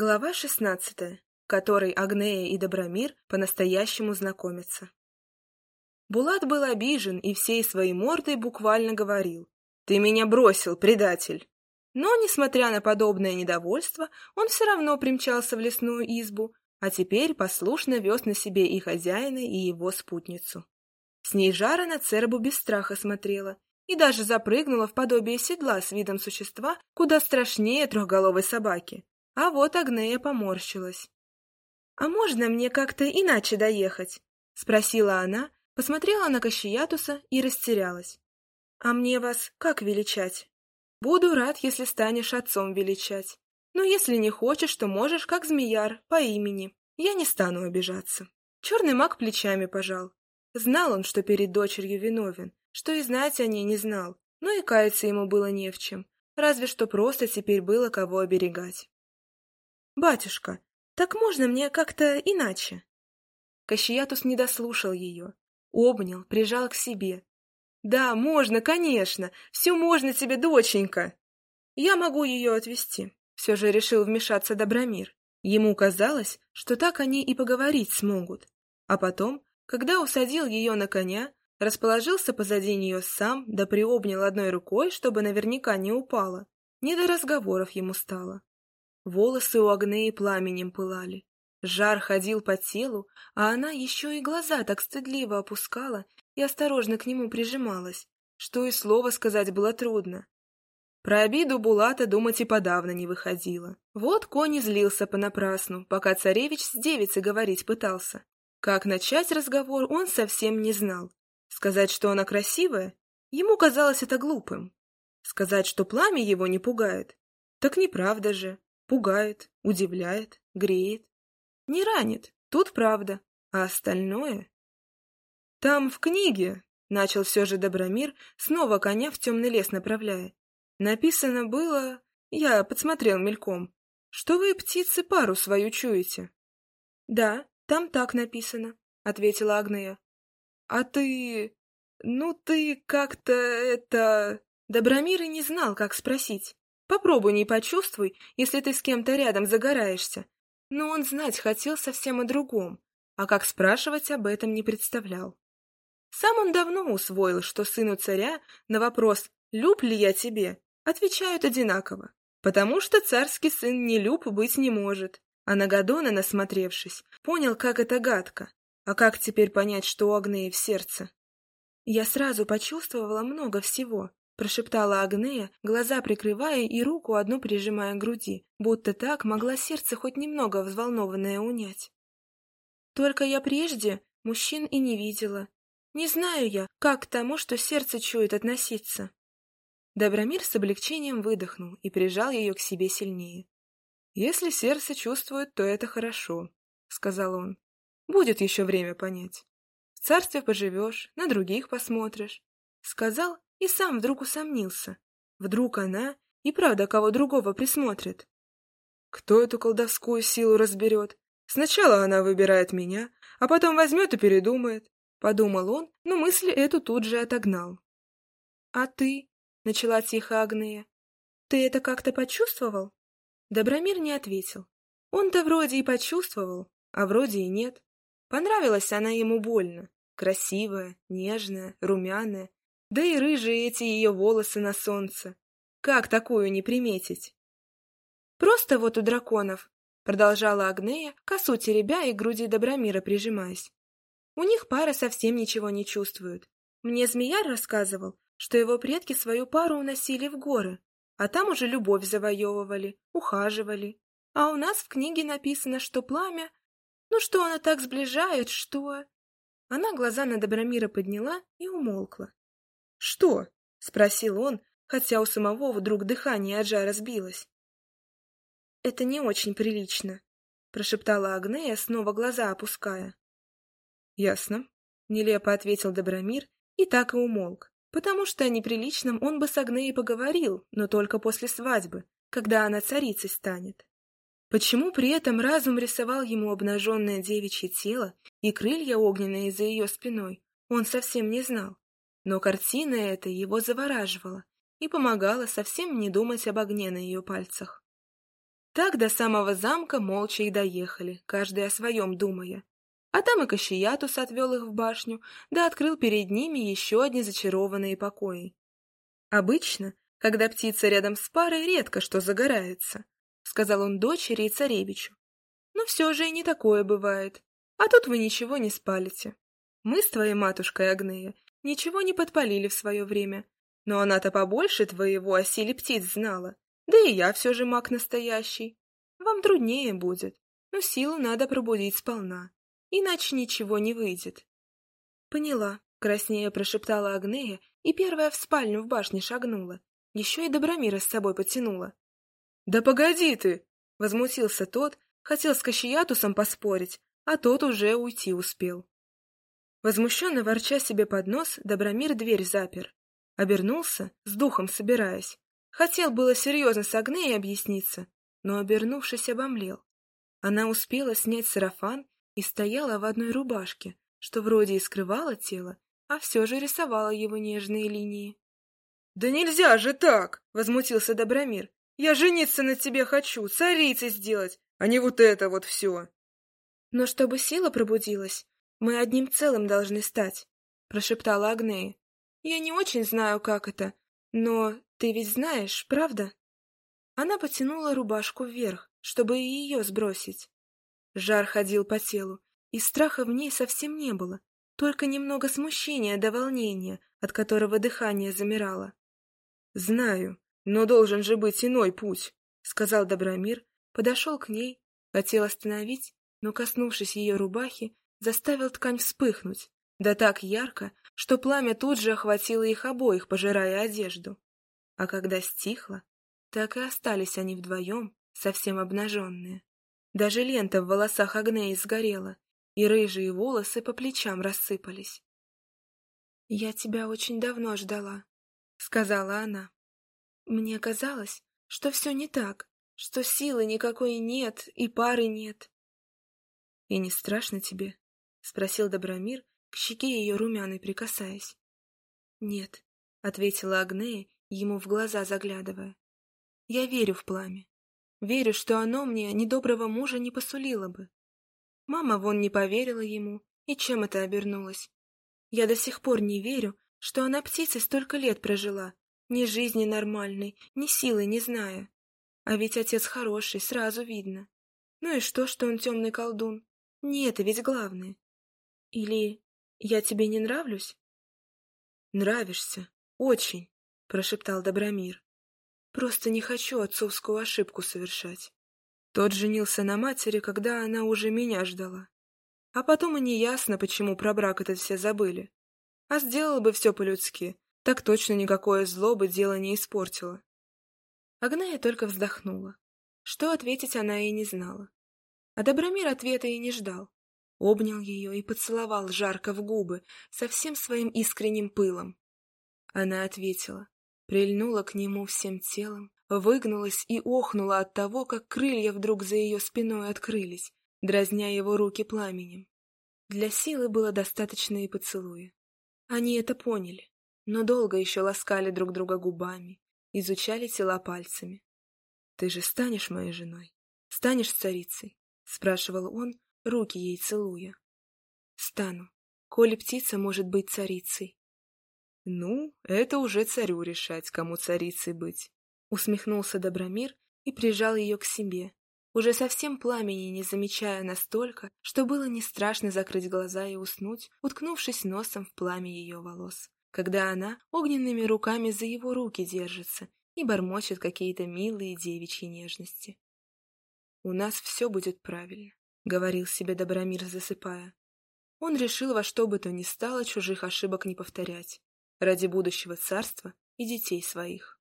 Глава шестнадцатая, в которой Агнея и Добромир по-настоящему знакомятся. Булат был обижен и всей своей мордой буквально говорил «Ты меня бросил, предатель!» Но, несмотря на подобное недовольство, он все равно примчался в лесную избу, а теперь послушно вез на себе и хозяина, и его спутницу. С ней жара на цербу без страха смотрела и даже запрыгнула в подобие седла с видом существа куда страшнее трехголовой собаки. А вот Агнея поморщилась. «А можно мне как-то иначе доехать?» — спросила она, посмотрела на Кащеятуса и растерялась. «А мне вас как величать?» «Буду рад, если станешь отцом величать. Но если не хочешь, то можешь, как змеяр, по имени. Я не стану обижаться». Черный маг плечами пожал. Знал он, что перед дочерью виновен, что и знать о ней не знал, но и каяться ему было не в чем, разве что просто теперь было кого оберегать. «Батюшка, так можно мне как-то иначе?» Кащиятус не дослушал ее, обнял, прижал к себе. «Да, можно, конечно, все можно тебе, доченька!» «Я могу ее отвезти», — все же решил вмешаться Добромир. Ему казалось, что так они и поговорить смогут. А потом, когда усадил ее на коня, расположился позади нее сам, да приобнял одной рукой, чтобы наверняка не упала. Не до разговоров ему стало. Волосы у Агнеи пламенем пылали. Жар ходил по телу, а она еще и глаза так стыдливо опускала и осторожно к нему прижималась, что и слова сказать было трудно. Про обиду Булата думать и подавно не выходило. Вот конь злился понапрасну, пока царевич с девицей говорить пытался. Как начать разговор, он совсем не знал. Сказать, что она красивая, ему казалось это глупым. Сказать, что пламя его не пугает, так неправда же. Пугает, удивляет, греет. Не ранит, тут правда, а остальное... Там в книге, — начал все же Добромир, снова коня в темный лес направляя. Написано было, я подсмотрел мельком, что вы, птицы, пару свою чуете. — Да, там так написано, — ответила Агнея. — А ты... ну ты как-то это... Добромир и не знал, как спросить. Попробуй не почувствуй, если ты с кем-то рядом загораешься. Но он знать хотел совсем о другом, а как спрашивать об этом не представлял. Сам он давно усвоил, что сыну царя на вопрос «люб ли я тебе?» отвечают одинаково, потому что царский сын не люб быть не может. А Нагадона, насмотревшись, понял, как это гадко. А как теперь понять, что у Агнеи в сердце? Я сразу почувствовала много всего, прошептала Агнея, глаза прикрывая и руку одну прижимая к груди, будто так могла сердце хоть немного взволнованное унять. Только я прежде мужчин и не видела. Не знаю я, как к тому, что сердце чует относиться. Добромир с облегчением выдохнул и прижал ее к себе сильнее. «Если сердце чувствует, то это хорошо», — сказал он. «Будет еще время понять. В царстве поживешь, на других посмотришь». Сказал и сам вдруг усомнился. Вдруг она и правда кого другого присмотрит. Кто эту колдовскую силу разберет? Сначала она выбирает меня, а потом возьмет и передумает. Подумал он, но мысль эту тут же отогнал. — А ты? — начала тихо Агнея. — Ты это как-то почувствовал? Добромир не ответил. Он-то вроде и почувствовал, а вроде и нет. Понравилась она ему больно. Красивая, нежная, румяная, да и рыжие эти ее волосы на солнце. Как такую не приметить? Просто вот у драконов, продолжала Агнея, косу теребя и груди Добромира прижимаясь. У них пара совсем ничего не чувствует. Мне змеяр рассказывал, что его предки свою пару уносили в горы, а там уже любовь завоевывали, ухаживали. А у нас в книге написано, что пламя... Ну что она так сближает, что... Она глаза на Добромира подняла и умолкла. «Что?» — спросил он, хотя у самого вдруг дыхание от жара сбилось. «Это не очень прилично», — прошептала Агнея, снова глаза опуская. «Ясно», — нелепо ответил Добромир и так и умолк, потому что о неприличном он бы с Агнеей поговорил, но только после свадьбы, когда она царицей станет. Почему при этом разум рисовал ему обнаженное девичье тело и крылья огненные за ее спиной, он совсем не знал. Но картина эта его завораживала и помогала совсем не думать об огне на ее пальцах. Так до самого замка молча и доехали, каждый о своем думая. А там и Кащиятус отвел их в башню, да открыл перед ними еще одни зачарованные покои. Обычно, когда птица рядом с парой, редко что загорается, — сказал он дочери и царевичу. Но все же и не такое бывает. А тут вы ничего не спалите. Мы с твоей матушкой Агнея ничего не подпалили в свое время, но она-то побольше твоего о силе птиц знала. Да и я все же маг настоящий. Вам труднее будет, но силу надо пробудить сполна, иначе ничего не выйдет. — Поняла, — краснея прошептала Агнея и первая в спальню в башне шагнула. Еще и Добромира с собой потянула. — Да погоди ты! — возмутился тот, хотел с Кащиятусом поспорить, а тот уже уйти успел. Возмущенно ворча себе под нос, Добромир дверь запер. Обернулся, с духом собираясь. Хотел было серьезно с Агнеей объясниться, но, обернувшись, обомлел. Она успела снять сарафан и стояла в одной рубашке, что вроде и скрывала тело, а все же рисовала его нежные линии. — Да нельзя же так! — возмутился Добромир. — Я жениться на тебе хочу, царицей сделать, а не вот это вот все. — Но чтобы сила пробудилась, мы одним целым должны стать, — прошептала Агнея. Я не очень знаю, как это, но ты ведь знаешь, правда? Она потянула рубашку вверх, чтобы и ее сбросить. Жар ходил по телу, и страха в ней совсем не было, только немного смущения до волнения, от которого дыхание замирало. — Знаю, но должен же быть иной путь, — сказал Добромир, подошел к ней, хотел остановить, но, коснувшись ее рубахи, заставил ткань вспыхнуть, да так ярко, что пламя тут же охватило их обоих, пожирая одежду. А когда стихло, так и остались они вдвоем, совсем обнаженные. Даже лента в волосах Агнеи сгорела, и рыжие волосы по плечам рассыпались. — Я тебя очень давно ждала, — сказала она. Мне казалось, что все не так, что силы никакой нет и пары нет. — И не страшно тебе? — спросил Добромир, к щеке ее румяной прикасаясь. — Нет, — ответила Агнея, ему в глаза заглядывая. — Я верю в пламя. Верю, что оно мне недоброго мужа не посулило бы. Мама вон не поверила ему, и чем это обернулось. Я до сих пор не верю, что она птицей столько лет прожила, ни жизни нормальной, ни силы не зная. А ведь отец хороший, сразу видно. Ну и что, что он темный колдун? Не это ведь главное. Или я тебе не нравлюсь? — Нравишься. Очень, — прошептал Добромир. — Просто не хочу отцовскую ошибку совершать. Тот женился на матери, когда она уже меня ждала. А потом и неясно, почему про брак это все забыли. А сделала бы все по-людски, так точно никакое зло бы дело не испортило. Агная только вздохнула. Что ответить она и не знала. А Добромир ответа и не ждал обнял ее и поцеловал жарко в губы, со всем своим искренним пылом. Она ответила, прильнула к нему всем телом, выгнулась и охнула от того, как крылья вдруг за ее спиной открылись, дразня его руки пламенем. Для силы было достаточно и поцелуя. Они это поняли, но долго еще ласкали друг друга губами, изучали тела пальцами. — Ты же станешь моей женой? Станешь царицей? — спрашивал он, руки ей целуя. Стану, коли птица может быть царицей. Ну, это уже царю решать, кому царицей быть. Усмехнулся Добромир и прижал ее к себе, уже совсем пламени не замечая настолько, что было не страшно закрыть глаза и уснуть, уткнувшись носом в пламя ее волос, когда она огненными руками за его руки держится и бормочет какие-то милые девичьи нежности. У нас все будет правильно. — говорил себе Добромир, засыпая. Он решил во что бы то ни стало чужих ошибок не повторять, ради будущего царства и детей своих.